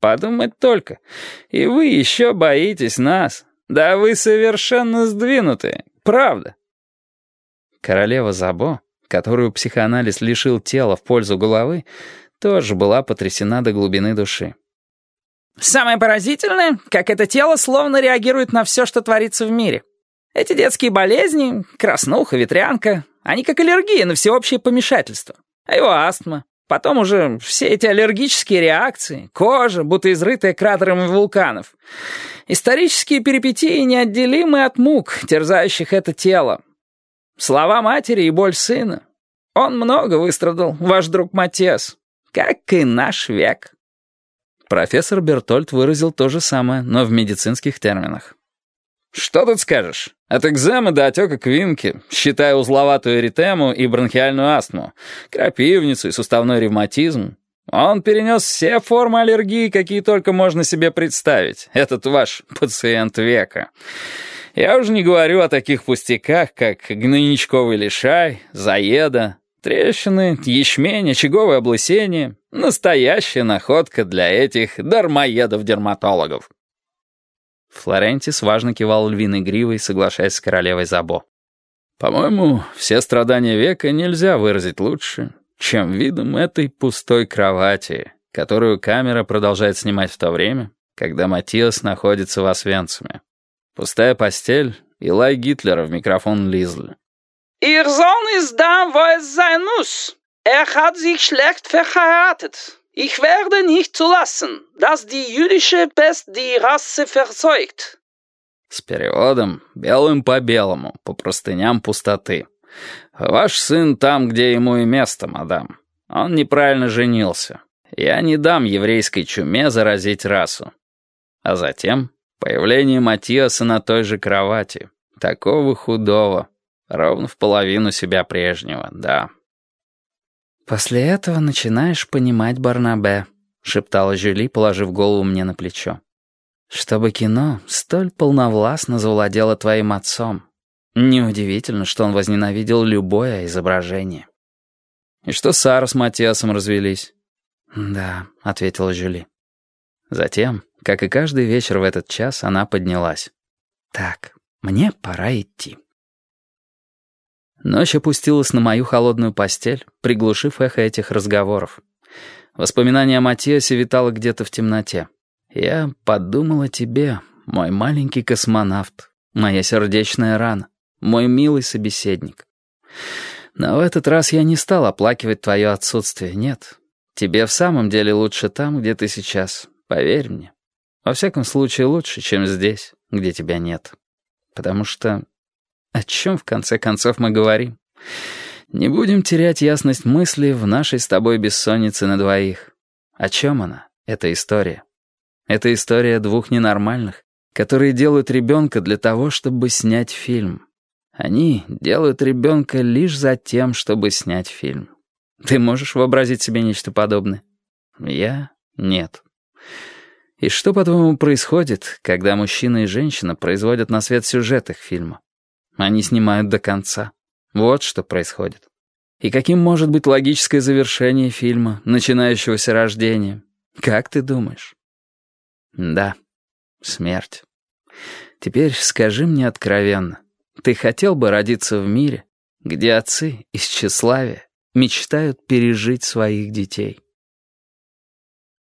Подумать только. И вы еще боитесь нас. Да вы совершенно сдвинутые. Правда. Королева Забо, которую психоанализ лишил тела в пользу головы, тоже была потрясена до глубины души. Самое поразительное, как это тело словно реагирует на все, что творится в мире. Эти детские болезни, краснуха, ветрянка, они как аллергия на всеобщее помешательство. А его астма, потом уже все эти аллергические реакции, кожа, будто изрытая кратерами вулканов. Исторические перипетии неотделимы от мук, терзающих это тело. Слова матери и боль сына. Он много выстрадал, ваш друг Матес, как и наш век. Профессор Бертольд выразил то же самое, но в медицинских терминах. «Что тут скажешь? От экземы до отека квинки, считая узловатую эритему и бронхиальную астму, крапивницу и суставной ревматизм, он перенес все формы аллергии, какие только можно себе представить, этот ваш пациент века. Я уже не говорю о таких пустяках, как гнойничковый лишай, заеда, трещины, ячмень, очаговое облысение. Настоящая находка для этих дармоедов-дерматологов. Флорентис важно кивал львиной гривой, соглашаясь с королевой Забо. «По-моему, все страдания века нельзя выразить лучше, чем видом этой пустой кровати, которую камера продолжает снимать в то время, когда Матиас находится в Освенциме. Pustая постель и лай Гитлера в микрофон Лизль. «Ihr Sohn ist da, wo es sein muss. Er hat sich schlecht. Ich werde nicht zulassen, dass die jüdische Pest die Rasse verzeugt». С переводом «белым по белому, по простыням пустоты». «Ваш сын там, где ему и место, мадам. Он неправильно женился. Я не дам еврейской чуме заразить расу». А затем Появление Матиаса на той же кровати. Такого худого. Ровно в половину себя прежнего, да. «После этого начинаешь понимать Барнабе», — шептала Жюли, положив голову мне на плечо. «Чтобы кино столь полновластно завладело твоим отцом. Неудивительно, что он возненавидел любое изображение». «И что Сара с Матиасом развелись?» «Да», — ответила Жюли. Затем как и каждый вечер в этот час, она поднялась. «Так, мне пора идти». Ночь опустилась на мою холодную постель, приглушив эхо этих разговоров. Воспоминание о Матиасе витало где-то в темноте. Я подумал о тебе, мой маленький космонавт, моя сердечная рана, мой милый собеседник. Но в этот раз я не стал оплакивать твое отсутствие, нет. Тебе в самом деле лучше там, где ты сейчас, поверь мне. Во всяком случае, лучше, чем здесь, где тебя нет. Потому что... О чем, в конце концов, мы говорим? Не будем терять ясность мысли в нашей с тобой бессоннице на двоих. О чем она, эта история? Это история двух ненормальных, которые делают ребенка для того, чтобы снять фильм. Они делают ребенка лишь за тем, чтобы снять фильм. Ты можешь вообразить себе нечто подобное? Я — нет. И что, по-твоему, происходит, когда мужчина и женщина производят на свет сюжет их фильма? Они снимают до конца. Вот что происходит. И каким может быть логическое завершение фильма, начинающегося рождения? Как ты думаешь? Да, смерть. Теперь скажи мне откровенно, ты хотел бы родиться в мире, где отцы из тщеславия мечтают пережить своих детей?